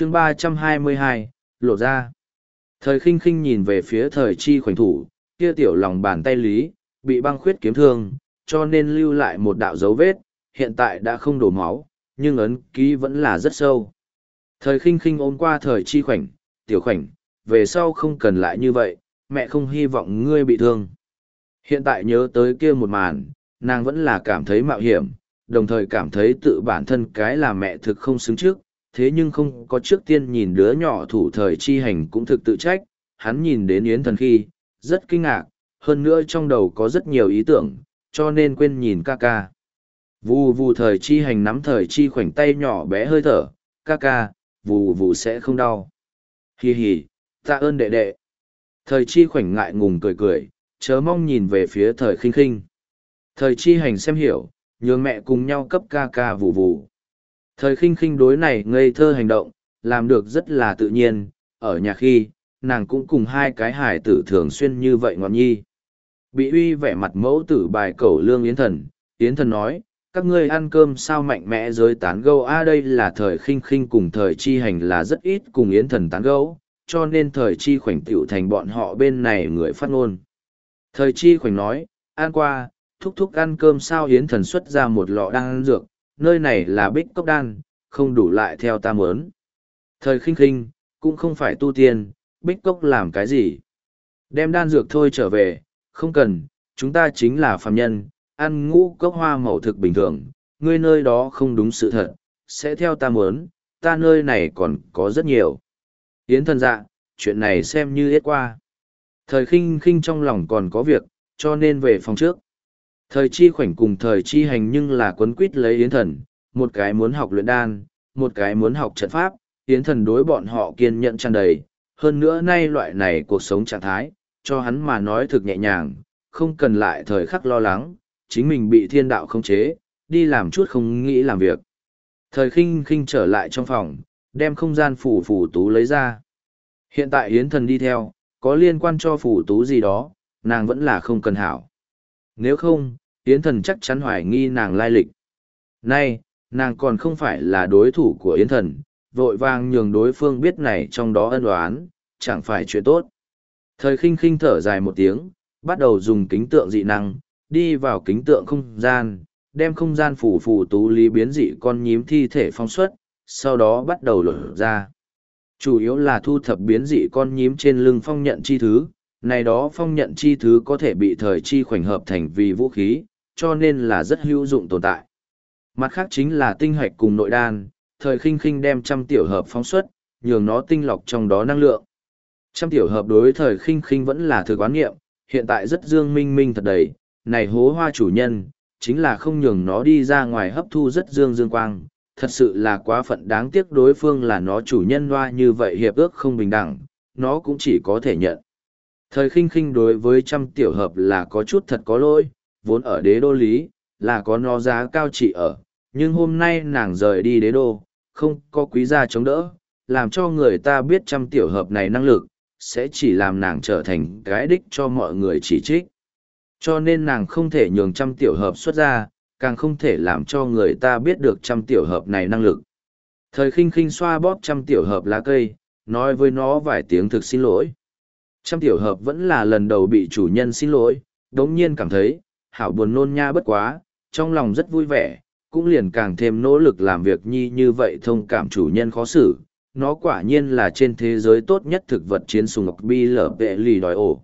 chương ba trăm hai mươi hai, lộ ra. Thời khinh khinh nhìn về phía thời chi khoảnh thủ, kia tiểu lòng bàn tay lý, bị băng khuyết kiếm thương, cho nên lưu lại một đạo dấu vết, hiện tại đã không đổ máu, nhưng ấn ký vẫn là rất sâu. Thời khinh khinh ôm qua thời chi khoảnh, tiểu khoảnh, về sau không cần lại như vậy, mẹ không hy vọng ngươi bị thương. Hiện tại nhớ tới kia một màn, nàng vẫn là cảm thấy mạo hiểm, đồng thời cảm thấy tự bản thân cái là mẹ thực không xứng trước thế nhưng không có trước tiên nhìn đứa nhỏ thủ thời chi hành cũng thực tự trách, hắn nhìn đến Yến Thần khi, rất kinh ngạc, hơn nữa trong đầu có rất nhiều ý tưởng, cho nên quên nhìn ca ca. Vù vù thời chi hành nắm thời chi khoảnh tay nhỏ bé hơi thở, ca ca, vù vù sẽ không đau. Hì hì, tạ ơn đệ đệ. Thời chi khoảnh ngại ngùng cười cười, chớ mong nhìn về phía thời khinh khinh. Thời chi hành xem hiểu, nhường mẹ cùng nhau cấp ca ca vù vù. Thời khinh khinh đối này ngây thơ hành động, làm được rất là tự nhiên, ở nhà khi, nàng cũng cùng hai cái hải tử thường xuyên như vậy ngọn nhi. Bị uy vẻ mặt mẫu tử bài cẩu lương yến thần, yến thần nói, các ngươi ăn cơm sao mạnh mẽ giới tán gâu a đây là thời khinh khinh cùng thời chi hành là rất ít cùng yến thần tán gâu, cho nên thời chi khoảnh tiểu thành bọn họ bên này người phát ngôn. Thời chi khoảnh nói, ăn qua, thúc thúc ăn cơm sao yến thần xuất ra một lọ đang ăn dược, nơi này là bích cốc đan, không đủ lại theo ta mớn. Thời khinh khinh, cũng không phải tu tiên, bích cốc làm cái gì. Đem đan dược thôi trở về, không cần, chúng ta chính là phàm nhân, ăn ngũ cốc hoa màu thực bình thường, ngươi nơi đó không đúng sự thật, sẽ theo ta mớn, ta nơi này còn có rất nhiều. Yến thần dạ, chuyện này xem như hết qua. Thời khinh khinh trong lòng còn có việc, cho nên về phòng trước. Thời chi khoảnh cùng thời chi hành nhưng là quấn quýt lấy yến thần, một cái muốn học luyện đan, một cái muốn học trận pháp, yến thần đối bọn họ kiên nhẫn tràn đầy. Hơn nữa nay loại này cuộc sống trạng thái, cho hắn mà nói thực nhẹ nhàng, không cần lại thời khắc lo lắng, chính mình bị thiên đạo khống chế, đi làm chút không nghĩ làm việc. Thời khinh khinh trở lại trong phòng, đem không gian phủ phủ tú lấy ra. Hiện tại Yến thần đi theo, có liên quan cho phủ tú gì đó, nàng vẫn là không cần hảo. Nếu không, Yến thần chắc chắn hoài nghi nàng lai lịch. Nay, nàng còn không phải là đối thủ của Yến thần, vội vàng nhường đối phương biết này trong đó ân oán, chẳng phải chuyện tốt. Thời khinh khinh thở dài một tiếng, bắt đầu dùng kính tượng dị năng, đi vào kính tượng không gian, đem không gian phủ phủ tú lý biến dị con nhím thi thể phong xuất, sau đó bắt đầu lột ra. Chủ yếu là thu thập biến dị con nhím trên lưng phong nhận chi thứ, này đó phong nhận chi thứ có thể bị thời chi khoảnh hợp thành vì vũ khí, cho nên là rất hữu dụng tồn tại. Mặt khác chính là tinh hoạch cùng nội đan, thời khinh khinh đem trăm tiểu hợp phóng xuất, nhường nó tinh lọc trong đó năng lượng. Trăm tiểu hợp đối thời khinh khinh vẫn là thực quán nghiệm, hiện tại rất dương minh minh thật đầy, này hố hoa chủ nhân, chính là không nhường nó đi ra ngoài hấp thu rất dương dương quang, thật sự là quá phận đáng tiếc đối phương là nó chủ nhân hoa như vậy hiệp ước không bình đẳng, nó cũng chỉ có thể nhận. Thời khinh khinh đối với trăm tiểu hợp là có chút thật có lỗi, vốn ở đế đô lý, là có nó giá cao trị ở, nhưng hôm nay nàng rời đi đế đô, không có quý gia chống đỡ, làm cho người ta biết trăm tiểu hợp này năng lực, sẽ chỉ làm nàng trở thành cái đích cho mọi người chỉ trích. Cho nên nàng không thể nhường trăm tiểu hợp xuất ra, càng không thể làm cho người ta biết được trăm tiểu hợp này năng lực. Thời khinh khinh xoa bóp trăm tiểu hợp lá cây, nói với nó vài tiếng thực xin lỗi. Trăm tiểu hợp vẫn là lần đầu bị chủ nhân xin lỗi, đống nhiên cảm thấy, hảo buồn nôn nha bất quá, trong lòng rất vui vẻ, cũng liền càng thêm nỗ lực làm việc nhi như vậy thông cảm chủ nhân khó xử. Nó quả nhiên là trên thế giới tốt nhất thực vật chiến sùng ngọc bi lở vệ lì đòi ổ.